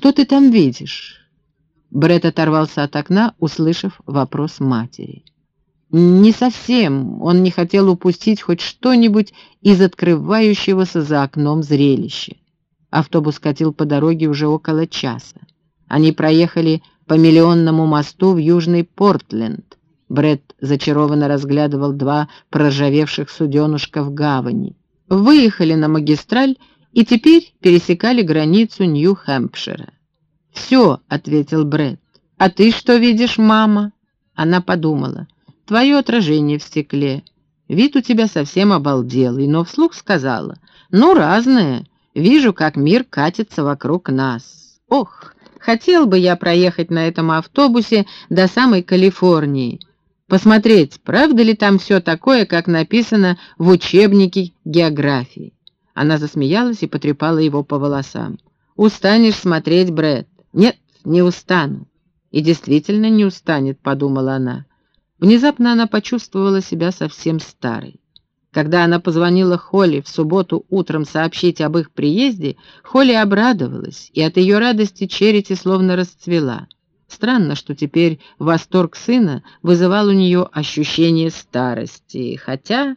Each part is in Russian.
«Что ты там видишь?» Бред оторвался от окна, услышав вопрос матери. Не совсем он не хотел упустить хоть что-нибудь из открывающегося за окном зрелища. Автобус катил по дороге уже около часа. Они проехали по миллионному мосту в Южный Портленд. Бред зачарованно разглядывал два проржавевших суденушка в гавани. Выехали на магистраль и теперь пересекали границу Нью-Хэмпшира. «Все», — ответил Бред. «А ты что видишь, мама?» Она подумала. «Твое отражение в стекле. Вид у тебя совсем обалделый, но вслух сказала. Ну, разное. Вижу, как мир катится вокруг нас. Ох, Хотел бы я проехать на этом автобусе до самой Калифорнии, посмотреть, правда ли там все такое, как написано в учебнике географии. Она засмеялась и потрепала его по волосам. «Устанешь смотреть, Брэд?» «Нет, не устану». «И действительно не устанет», — подумала она. Внезапно она почувствовала себя совсем старой. Когда она позвонила Холли в субботу утром сообщить об их приезде, Холли обрадовалась, и от ее радости Черити словно расцвела. Странно, что теперь восторг сына вызывал у нее ощущение старости, хотя...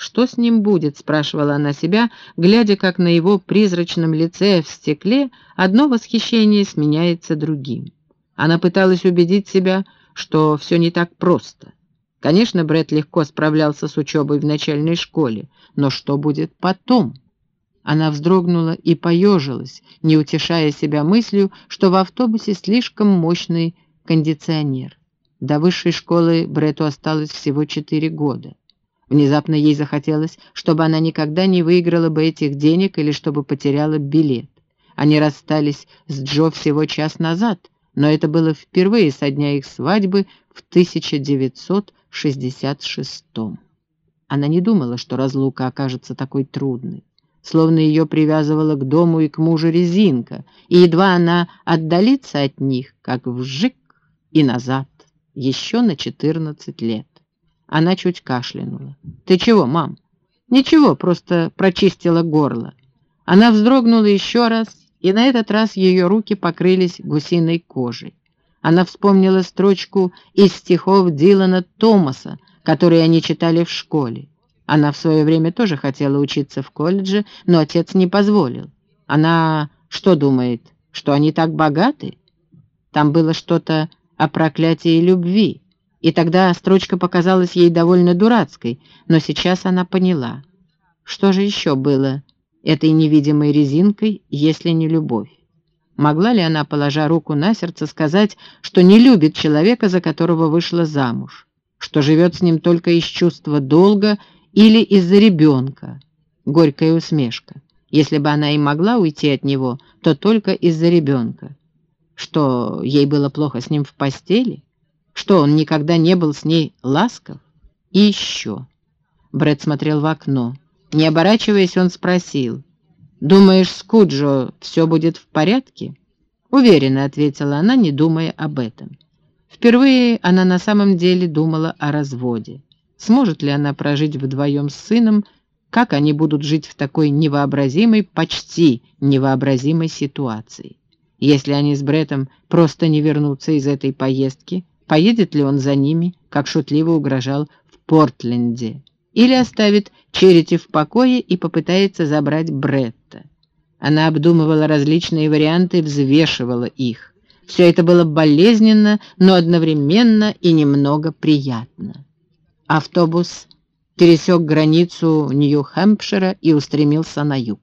«Что с ним будет?» — спрашивала она себя, глядя, как на его призрачном лице в стекле одно восхищение сменяется другим. Она пыталась убедить себя, что все не так просто. Конечно, Бред легко справлялся с учебой в начальной школе, но что будет потом? Она вздрогнула и поежилась, не утешая себя мыслью, что в автобусе слишком мощный кондиционер. До высшей школы Брету осталось всего четыре года. Внезапно ей захотелось, чтобы она никогда не выиграла бы этих денег или чтобы потеряла билет. Они расстались с Джо всего час назад, но это было впервые со дня их свадьбы в 1900 66-м. Она не думала, что разлука окажется такой трудной. Словно ее привязывала к дому и к мужу резинка, и едва она отдалится от них, как вжик и назад, еще на 14 лет. Она чуть кашлянула. «Ты чего, мам?» «Ничего, просто прочистила горло». Она вздрогнула еще раз, и на этот раз ее руки покрылись гусиной кожей. Она вспомнила строчку из стихов Дилана Томаса, которые они читали в школе. Она в свое время тоже хотела учиться в колледже, но отец не позволил. Она что думает, что они так богаты? Там было что-то о проклятии любви, и тогда строчка показалась ей довольно дурацкой, но сейчас она поняла. Что же еще было этой невидимой резинкой, если не любовь? Могла ли она, положа руку на сердце, сказать, что не любит человека, за которого вышла замуж, что живет с ним только из чувства долга или из-за ребенка? Горькая усмешка. Если бы она и могла уйти от него, то только из-за ребенка. Что, ей было плохо с ним в постели? Что, он никогда не был с ней ласков? И еще. Брэд смотрел в окно. Не оборачиваясь, он спросил — «Думаешь, с все будет в порядке?» «Уверенно», — ответила она, не думая об этом. Впервые она на самом деле думала о разводе. Сможет ли она прожить вдвоем с сыном, как они будут жить в такой невообразимой, почти невообразимой ситуации? Если они с Бретом просто не вернутся из этой поездки, поедет ли он за ними, как шутливо угрожал в Портленде? или оставит Черити в покое и попытается забрать Бретта. Она обдумывала различные варианты и взвешивала их. Все это было болезненно, но одновременно и немного приятно. Автобус пересек границу Нью-Хэмпшира и устремился на юг.